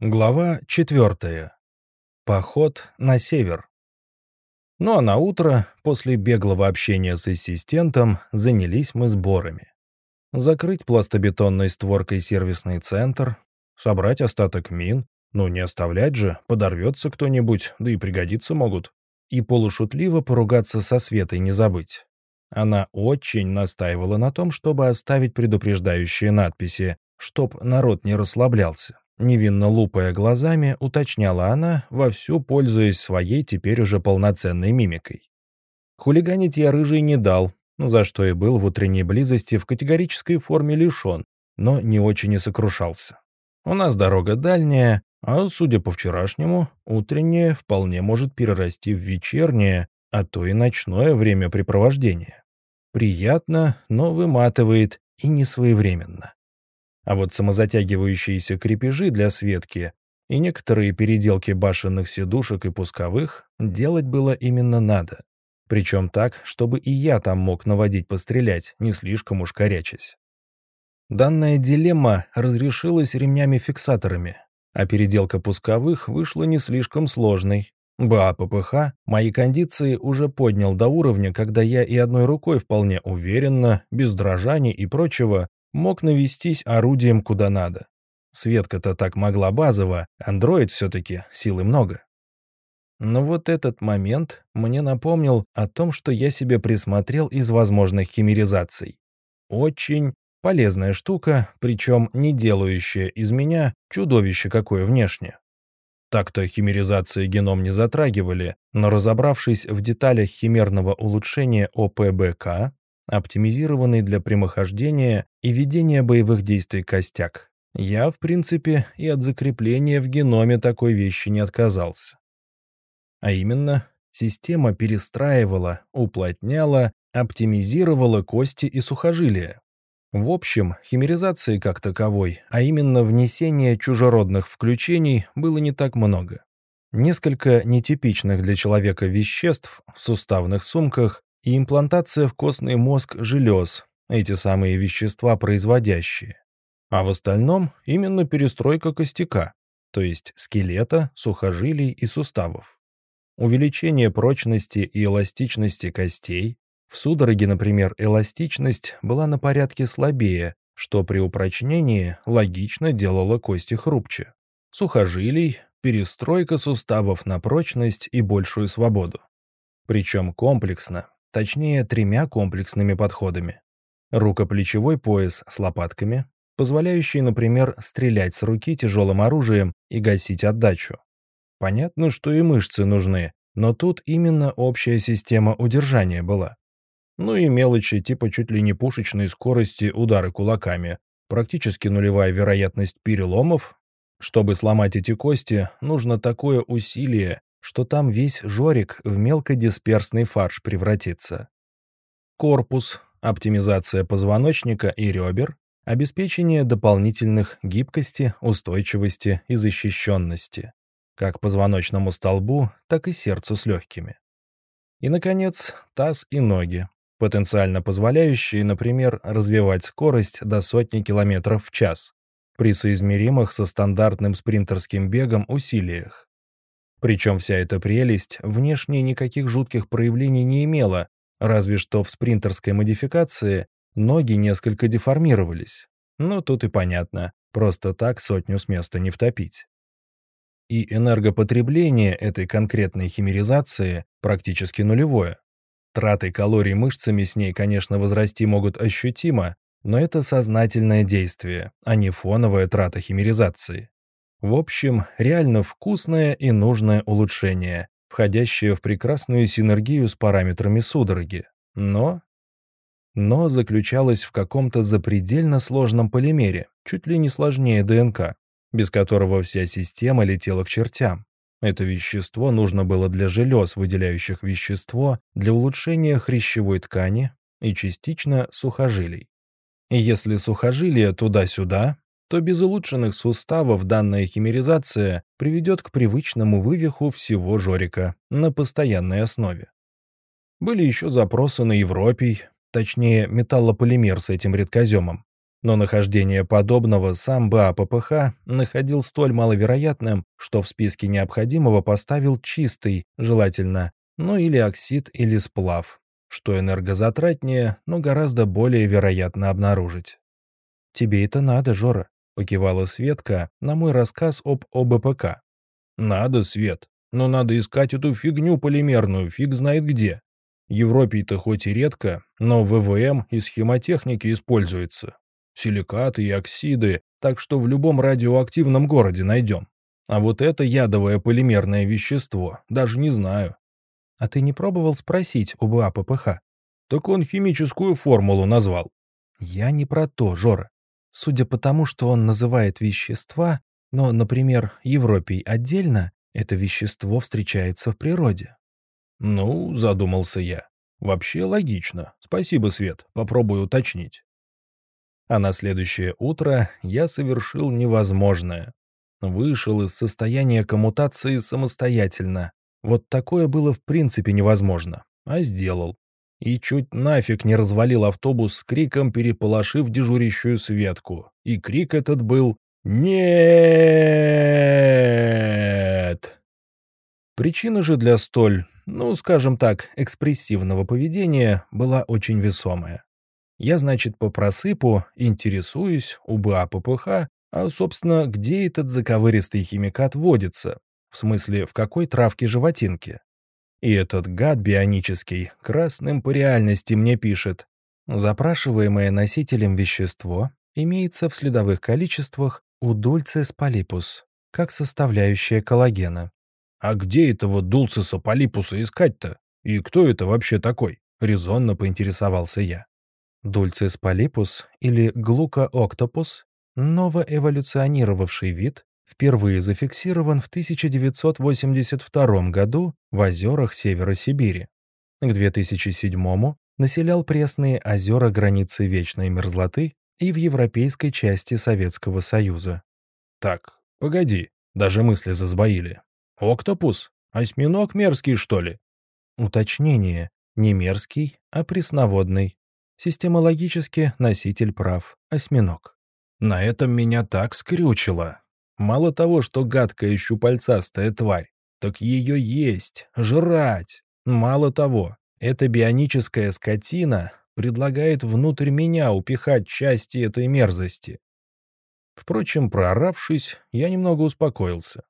Глава 4. Поход на север. Ну а на утро, после беглого общения с ассистентом, занялись мы сборами. Закрыть пластобетонной створкой сервисный центр, собрать остаток мин, ну не оставлять же, подорвется кто-нибудь, да и пригодиться могут. И полушутливо поругаться со Светой не забыть. Она очень настаивала на том, чтобы оставить предупреждающие надписи, чтоб народ не расслаблялся. Невинно лупая глазами, уточняла она, вовсю пользуясь своей теперь уже полноценной мимикой. Хулиганить я рыжий не дал, за что и был в утренней близости в категорической форме лишен, но не очень и сокрушался. У нас дорога дальняя, а, судя по вчерашнему, утреннее вполне может перерасти в вечернее, а то и ночное времяпрепровождение. Приятно, но выматывает и несвоевременно. А вот самозатягивающиеся крепежи для Светки и некоторые переделки башенных сидушек и пусковых делать было именно надо. Причем так, чтобы и я там мог наводить пострелять, не слишком уж корячась. Данная дилемма разрешилась ремнями-фиксаторами, а переделка пусковых вышла не слишком сложной. Ба, ППХ мои кондиции уже поднял до уровня, когда я и одной рукой вполне уверенно, без дрожаний и прочего, мог навестись орудием куда надо. Светка-то так могла базово, андроид все-таки, силы много. Но вот этот момент мне напомнил о том, что я себе присмотрел из возможных химеризаций. Очень полезная штука, причем не делающая из меня чудовище какое внешне. Так-то химеризации геном не затрагивали, но разобравшись в деталях химерного улучшения ОПБК, оптимизированный для прямохождения и ведения боевых действий костяк. Я, в принципе, и от закрепления в геноме такой вещи не отказался. А именно, система перестраивала, уплотняла, оптимизировала кости и сухожилия. В общем, химеризации как таковой, а именно внесение чужеродных включений было не так много. Несколько нетипичных для человека веществ в суставных сумках и имплантация в костный мозг желез, эти самые вещества производящие. А в остальном именно перестройка костяка, то есть скелета, сухожилий и суставов. Увеличение прочности и эластичности костей. В судороге, например, эластичность была на порядке слабее, что при упрочнении логично делало кости хрупче. Сухожилий, перестройка суставов на прочность и большую свободу. Причем комплексно, точнее тремя комплексными подходами. Рукоплечевой пояс с лопатками, позволяющий, например, стрелять с руки тяжелым оружием и гасить отдачу. Понятно, что и мышцы нужны, но тут именно общая система удержания была. Ну и мелочи типа чуть ли не пушечной скорости удары кулаками, практически нулевая вероятность переломов. Чтобы сломать эти кости, нужно такое усилие, что там весь жорик в мелкодисперсный фарш превратится. Корпус, оптимизация позвоночника и ребер, обеспечение дополнительных гибкости, устойчивости и защищенности, как позвоночному столбу, так и сердцу с легкими. И, наконец, таз и ноги, потенциально позволяющие, например, развивать скорость до сотни километров в час при соизмеримых со стандартным спринтерским бегом усилиях. Причем вся эта прелесть внешне никаких жутких проявлений не имела, разве что в спринтерской модификации ноги несколько деформировались. Но тут и понятно, просто так сотню с места не втопить. И энергопотребление этой конкретной химеризации практически нулевое. Траты калорий мышцами с ней, конечно, возрасти могут ощутимо, но это сознательное действие, а не фоновая трата химеризации. В общем, реально вкусное и нужное улучшение, входящее в прекрасную синергию с параметрами судороги. Но... Но заключалось в каком-то запредельно сложном полимере, чуть ли не сложнее ДНК, без которого вся система летела к чертям. Это вещество нужно было для желез, выделяющих вещество, для улучшения хрящевой ткани и частично сухожилий. И если сухожилия туда-сюда, то без улучшенных суставов данная химеризация приведет к привычному вывиху всего жорика на постоянной основе. Были еще запросы на Европий, точнее металлополимер с этим редкоземом. но нахождение подобного сам БАППХ находил столь маловероятным, что в списке необходимого поставил чистый, желательно, ну или оксид или сплав, что энергозатратнее, но гораздо более вероятно обнаружить. «Тебе это надо, Жора», — покивала Светка на мой рассказ об ОБПК. «Надо, Свет, но надо искать эту фигню полимерную, фиг знает где. Европе-то хоть и редко, но ВВМ и схемотехники используется силикаты и оксиды, так что в любом радиоактивном городе найдем. А вот это ядовое полимерное вещество, даже не знаю. А ты не пробовал спросить у БАППХ? Так он химическую формулу назвал. Я не про то, Жора. Судя по тому, что он называет вещества, но, например, Европей отдельно, это вещество встречается в природе. Ну, задумался я. Вообще логично. Спасибо, Свет. Попробую уточнить. А на следующее утро я совершил невозможное. Вышел из состояния коммутации самостоятельно. Вот такое было в принципе невозможно. А сделал. И чуть нафиг не развалил автобус с криком, переполошив дежурящую Светку. И крик этот был «Нет!». Причина же для столь, ну, скажем так, экспрессивного поведения была очень весомая. Я, значит, по просыпу интересуюсь у БАППХ, а, собственно, где этот заковыристый химикат водится, в смысле, в какой травке животинки. И этот гад бионический красным по реальности мне пишет. Запрашиваемое носителем вещество имеется в следовых количествах у дульцис полипус, как составляющая коллагена. А где этого дульциса полипуса искать-то? И кто это вообще такой? Резонно поинтересовался я. Дульцис полипус или глукооктопус – новоэволюционировавший вид, впервые зафиксирован в 1982 году в озерах Севера Сибири. К 2007 населял пресные озера границы вечной мерзлоты и в европейской части Советского Союза. Так, погоди, даже мысли засбоили. Октопус? Осьминог мерзкий, что ли? Уточнение. Не мерзкий, а пресноводный. Системологически носитель прав, осьминог. На этом меня так скрючило. Мало того, что гадкая щупальцастая тварь, так ее есть, жрать. Мало того, эта бионическая скотина предлагает внутрь меня упихать части этой мерзости. Впрочем, прооравшись, я немного успокоился.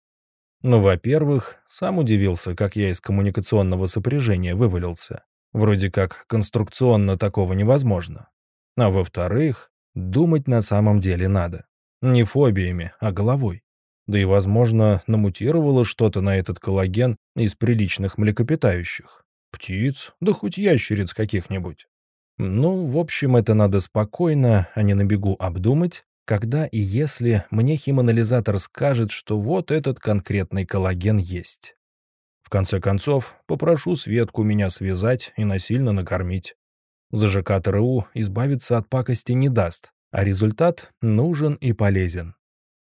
Ну, во-первых, сам удивился, как я из коммуникационного сопряжения вывалился. Вроде как конструкционно такого невозможно. А во-вторых, думать на самом деле надо. Не фобиями, а головой. Да и, возможно, намутировало что-то на этот коллаген из приличных млекопитающих. Птиц, да хоть ящериц каких-нибудь. Ну, в общем, это надо спокойно, а не на бегу обдумать, когда и если мне химанализатор скажет, что вот этот конкретный коллаген есть. В конце концов, попрошу Светку меня связать и насильно накормить. ЗЖК ТРУ избавиться от пакости не даст, а результат нужен и полезен.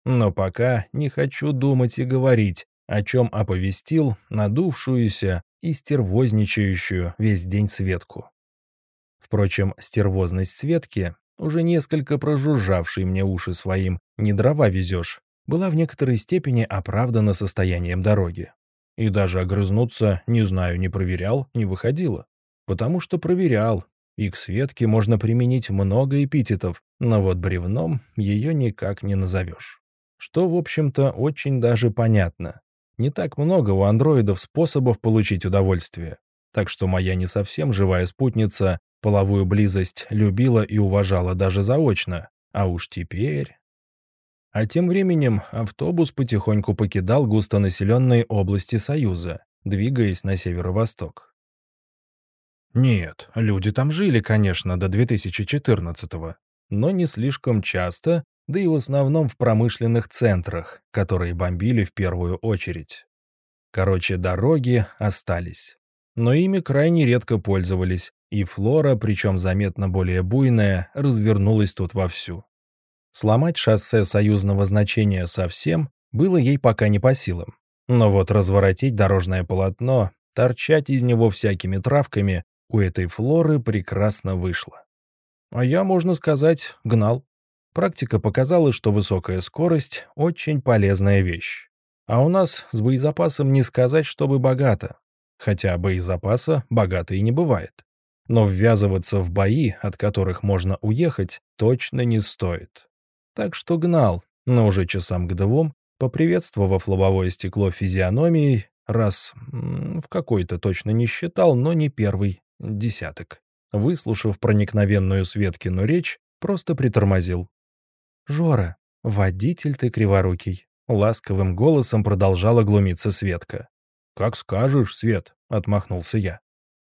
Но пока не хочу думать и говорить, о чем оповестил надувшуюся и стервозничающую весь день Светку. Впрочем, стервозность Светки, уже несколько прожужжавшей мне уши своим «не дрова везешь», была в некоторой степени оправдана состоянием дороги. И даже огрызнуться, не знаю, не проверял, не выходило. Потому что проверял, и к Светке можно применить много эпитетов, но вот бревном ее никак не назовешь. Что, в общем-то, очень даже понятно. Не так много у андроидов способов получить удовольствие. Так что моя не совсем живая спутница половую близость любила и уважала даже заочно. А уж теперь... А тем временем автобус потихоньку покидал густонаселенные области Союза, двигаясь на северо-восток. Нет, люди там жили, конечно, до 2014-го, но не слишком часто, да и в основном в промышленных центрах, которые бомбили в первую очередь. Короче, дороги остались. Но ими крайне редко пользовались, и флора, причем заметно более буйная, развернулась тут вовсю. Сломать шоссе союзного значения совсем было ей пока не по силам. Но вот разворотить дорожное полотно, торчать из него всякими травками у этой флоры прекрасно вышло. А я, можно сказать, гнал. Практика показала, что высокая скорость — очень полезная вещь. А у нас с боезапасом не сказать, чтобы богато. Хотя боезапаса богато и не бывает. Но ввязываться в бои, от которых можно уехать, точно не стоит. Так что гнал, но уже часам к двум, поприветствовав лобовое стекло физиономией, раз в какой-то точно не считал, но не первый десяток. Выслушав проникновенную Светкину речь, просто притормозил. «Жора, водитель ты криворукий», — ласковым голосом продолжала глумиться Светка. «Как скажешь, Свет», — отмахнулся я.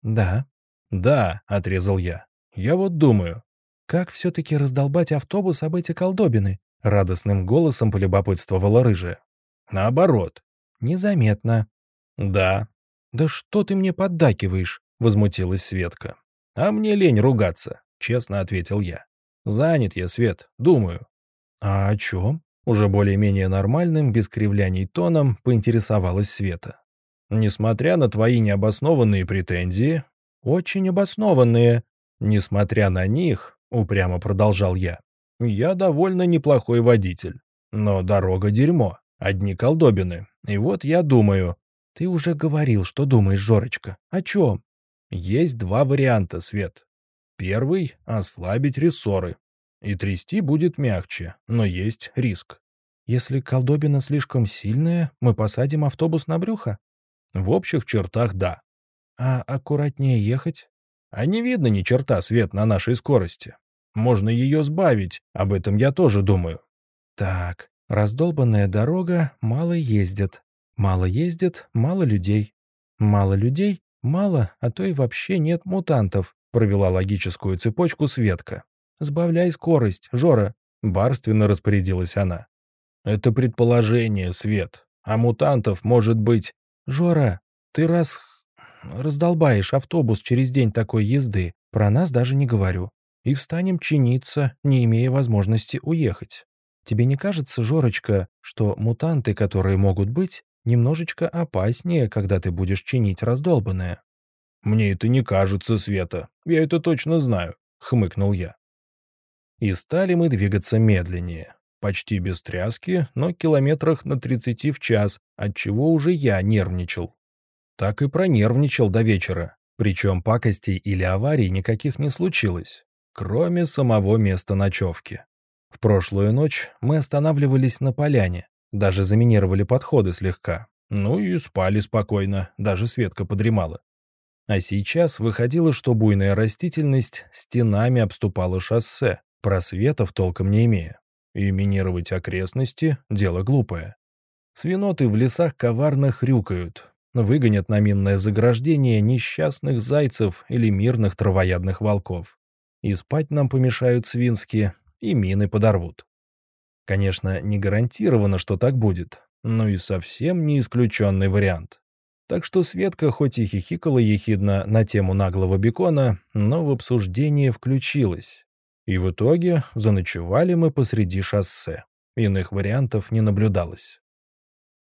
«Да». «Да», — отрезал я. «Я вот думаю». «Как все-таки раздолбать автобус об эти колдобины?» — радостным голосом полюбопытствовала рыжая. «Наоборот». «Незаметно». «Да». «Да что ты мне поддакиваешь?» — возмутилась Светка. «А мне лень ругаться», — честно ответил я. «Занят я, Свет, думаю». «А о чем?» Уже более-менее нормальным, без кривляний тоном, поинтересовалась Света. «Несмотря на твои необоснованные претензии...» «Очень обоснованные...» «Несмотря на них...» — упрямо продолжал я. «Я довольно неплохой водитель. Но дорога дерьмо, одни колдобины. И вот я думаю...» «Ты уже говорил, что думаешь, Жорочка. О чем?» «Есть два варианта, Свет. Первый — ослабить рессоры, и трясти будет мягче, но есть риск. Если колдобина слишком сильная, мы посадим автобус на брюхо? В общих чертах да. А аккуратнее ехать? А не видно ни черта свет на нашей скорости. Можно ее сбавить, об этом я тоже думаю. Так, раздолбанная дорога, мало ездит. Мало ездит, мало людей. Мало людей, мало, а то и вообще нет мутантов, провела логическую цепочку Светка. «Сбавляй скорость, Жора», — барственно распорядилась она. «Это предположение, Свет. А мутантов может быть...» «Жора, ты раз... раздолбаешь автобус через день такой езды, про нас даже не говорю. И встанем чиниться, не имея возможности уехать. Тебе не кажется, Жорочка, что мутанты, которые могут быть, немножечко опаснее, когда ты будешь чинить раздолбанное?» «Мне это не кажется, Света. Я это точно знаю», — хмыкнул я. И стали мы двигаться медленнее. Почти без тряски, но километрах на 30 в час, от чего уже я нервничал. Так и пронервничал до вечера. Причем пакостей или аварий никаких не случилось, кроме самого места ночевки. В прошлую ночь мы останавливались на поляне, даже заминировали подходы слегка. Ну и спали спокойно, даже Светка подремала. А сейчас выходило, что буйная растительность стенами обступала шоссе, просветов толком не имея. И минировать окрестности — дело глупое. Свиноты в лесах коварно хрюкают, выгонят на минное заграждение несчастных зайцев или мирных травоядных волков. И спать нам помешают свинские, и мины подорвут. Конечно, не гарантировано, что так будет, но и совсем не исключенный вариант. Так что Светка хоть и хихикала ехидно на тему наглого бекона, но в обсуждение включилась. И в итоге заночевали мы посреди шоссе. Иных вариантов не наблюдалось.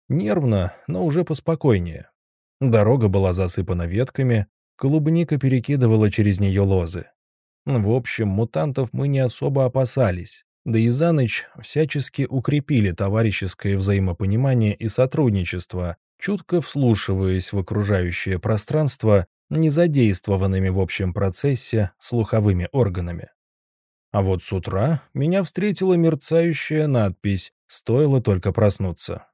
Нервно, но уже поспокойнее. Дорога была засыпана ветками, клубника перекидывала через нее лозы. В общем, мутантов мы не особо опасались, да и за ночь всячески укрепили товарищеское взаимопонимание и сотрудничество, чутко вслушиваясь в окружающее пространство незадействованными в общем процессе слуховыми органами. А вот с утра меня встретила мерцающая надпись, стоило только проснуться.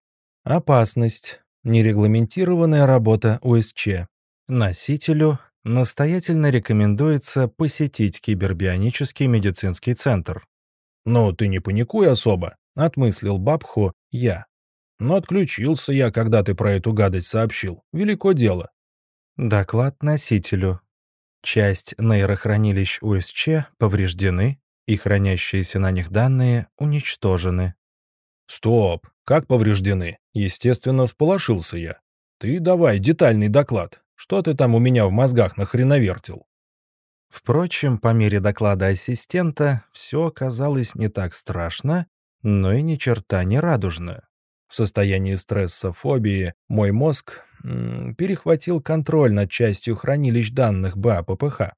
«Опасность. Нерегламентированная работа УСЧ. Носителю настоятельно рекомендуется посетить кибербионический медицинский центр». «Ну, ты не паникуй особо», — отмыслил Бабху я. «Но отключился я, когда ты про эту гадость сообщил. Велико дело». Доклад носителю. Часть нейрохранилищ УСЧ повреждены, и хранящиеся на них данные уничтожены. «Стоп! Как повреждены?» Естественно, всполошился я. «Ты давай детальный доклад. Что ты там у меня в мозгах нахреновертил?» Впрочем, по мере доклада ассистента все оказалось не так страшно, но и ни черта не радужно. В состоянии стресса, фобии мой мозг м -м, перехватил контроль над частью хранилищ данных БАППХ.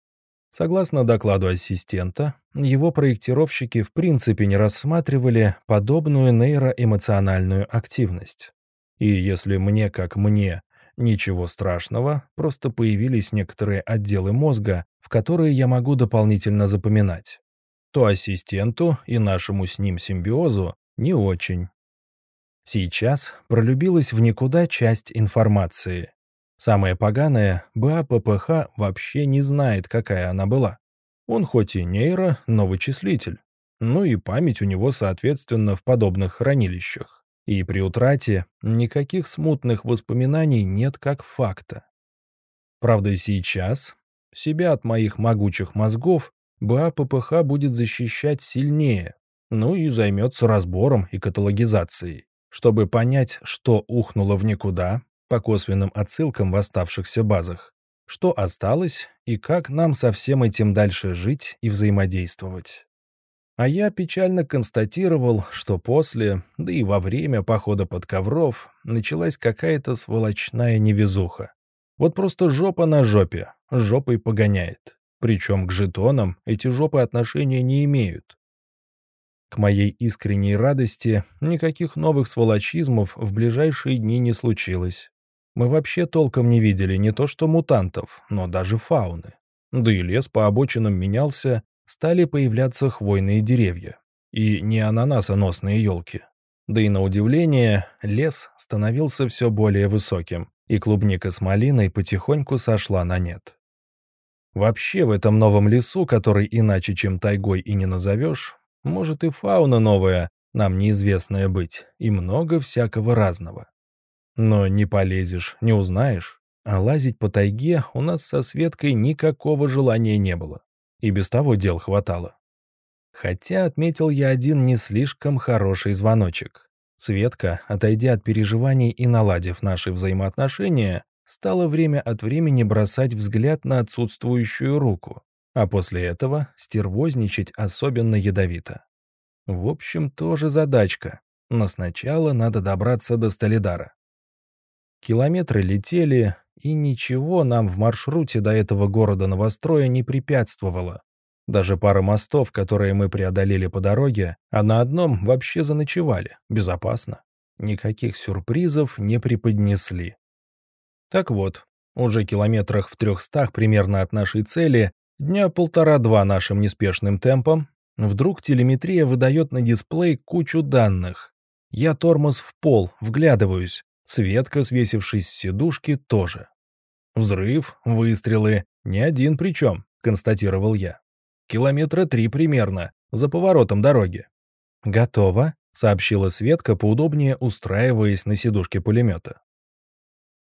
Согласно докладу ассистента, его проектировщики в принципе не рассматривали подобную нейроэмоциональную активность. И если мне, как мне, ничего страшного, просто появились некоторые отделы мозга, в которые я могу дополнительно запоминать, то ассистенту и нашему с ним симбиозу не очень. Сейчас пролюбилась в никуда часть информации, Самое поганое, БАППХ вообще не знает, какая она была. Он хоть и нейро, но вычислитель. Ну и память у него, соответственно, в подобных хранилищах. И при утрате никаких смутных воспоминаний нет как факта. Правда, сейчас себя от моих могучих мозгов БАППХ будет защищать сильнее, ну и займется разбором и каталогизацией, чтобы понять, что ухнуло в никуда, по косвенным отсылкам в оставшихся базах, что осталось и как нам со всем этим дальше жить и взаимодействовать. А я печально констатировал, что после, да и во время похода под ковров, началась какая-то сволочная невезуха. Вот просто жопа на жопе, жопой погоняет. Причем к жетонам эти жопы отношения не имеют. К моей искренней радости никаких новых сволочизмов в ближайшие дни не случилось. Мы вообще толком не видели не то что мутантов, но даже фауны. Да и лес по обочинам менялся, стали появляться хвойные деревья. И не ананасоносные елки. Да и на удивление, лес становился все более высоким, и клубника с малиной потихоньку сошла на нет. Вообще в этом новом лесу, который иначе, чем тайгой и не назовешь, может и фауна новая, нам неизвестная быть, и много всякого разного. Но не полезешь, не узнаешь. А лазить по тайге у нас со Светкой никакого желания не было. И без того дел хватало. Хотя отметил я один не слишком хороший звоночек. Светка, отойдя от переживаний и наладив наши взаимоотношения, стала время от времени бросать взгляд на отсутствующую руку, а после этого стервозничать особенно ядовито. В общем, тоже задачка, но сначала надо добраться до Столидара. Километры летели, и ничего нам в маршруте до этого города-новостроя не препятствовало. Даже пара мостов, которые мы преодолели по дороге, а на одном вообще заночевали, безопасно. Никаких сюрпризов не преподнесли. Так вот, уже километрах в трехстах примерно от нашей цели, дня полтора-два нашим неспешным темпом, вдруг телеметрия выдает на дисплей кучу данных. Я тормоз в пол, вглядываюсь. Светка, свесившись с сидушки, тоже. Взрыв, выстрелы, не один причем, констатировал я. Километра три примерно, за поворотом дороги. «Готово», — сообщила Светка, поудобнее устраиваясь на сидушке пулемета.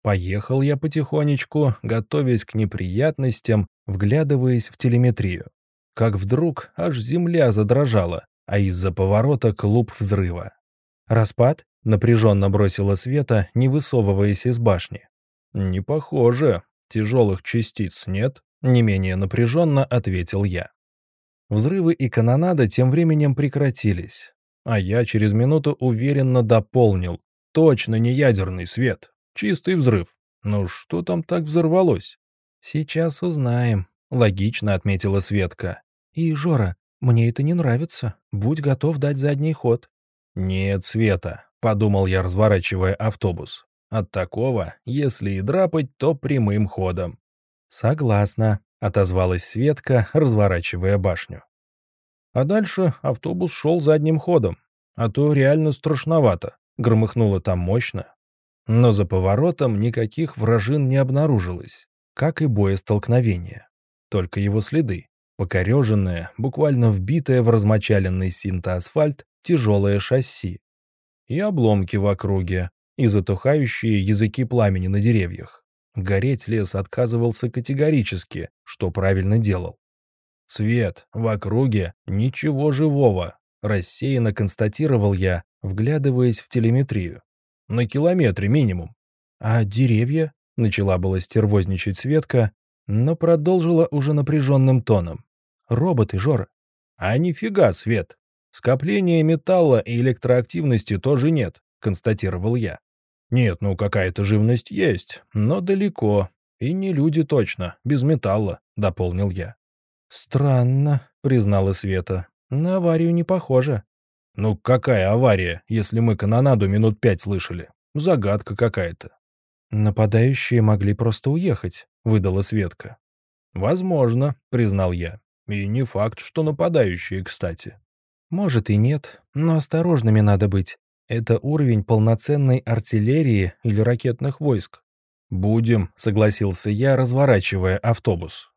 Поехал я потихонечку, готовясь к неприятностям, вглядываясь в телеметрию. Как вдруг аж земля задрожала, а из-за поворота клуб взрыва. «Распад?» — напряженно бросила Света, не высовываясь из башни. «Не похоже. Тяжелых частиц нет?» — не менее напряженно ответил я. Взрывы и канонада тем временем прекратились, а я через минуту уверенно дополнил. «Точно не ядерный свет. Чистый взрыв. Ну что там так взорвалось?» «Сейчас узнаем», — логично отметила Светка. «И, Жора, мне это не нравится. Будь готов дать задний ход». «Нет, Света», — подумал я, разворачивая автобус. «От такого, если и драпать, то прямым ходом». «Согласна», — отозвалась Светка, разворачивая башню. А дальше автобус шел задним ходом. А то реально страшновато. Громыхнуло там мощно. Но за поворотом никаких вражин не обнаружилось, как и боестолкновения. Только его следы. Покореженное, буквально вбитое в размочаленный синтоасфальт тяжелое шасси. И обломки в округе, и затухающие языки пламени на деревьях. Гореть лес отказывался категорически, что правильно делал. «Свет, в округе ничего живого», — рассеянно констатировал я, вглядываясь в телеметрию. «На километре минимум». «А деревья?» — начала было стервозничать Светка, но продолжила уже напряженным тоном. «Роботы, Жора». «А нифига, Свет, Скопления металла и электроактивности тоже нет, констатировал я. Нет, ну какая-то живность есть, но далеко. И не люди точно, без металла, дополнил я. «Странно», — признала Света. «На аварию не похоже». «Ну какая авария, если мы канонаду минут пять слышали? Загадка какая-то». «Нападающие могли просто уехать», — выдала Светка. «Возможно», — признал я. «И не факт, что нападающие, кстати». «Может и нет, но осторожными надо быть. Это уровень полноценной артиллерии или ракетных войск». «Будем», — согласился я, разворачивая автобус.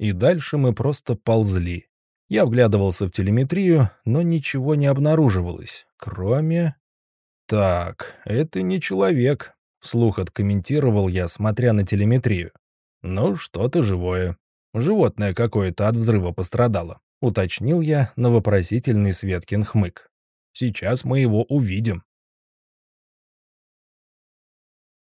И дальше мы просто ползли. Я вглядывался в телеметрию, но ничего не обнаруживалось, кроме... «Так, это не человек», — вслух откомментировал я, смотря на телеметрию. «Ну, что-то живое. Животное какое-то от взрыва пострадало», — уточнил я на вопросительный Светкин хмык. «Сейчас мы его увидим».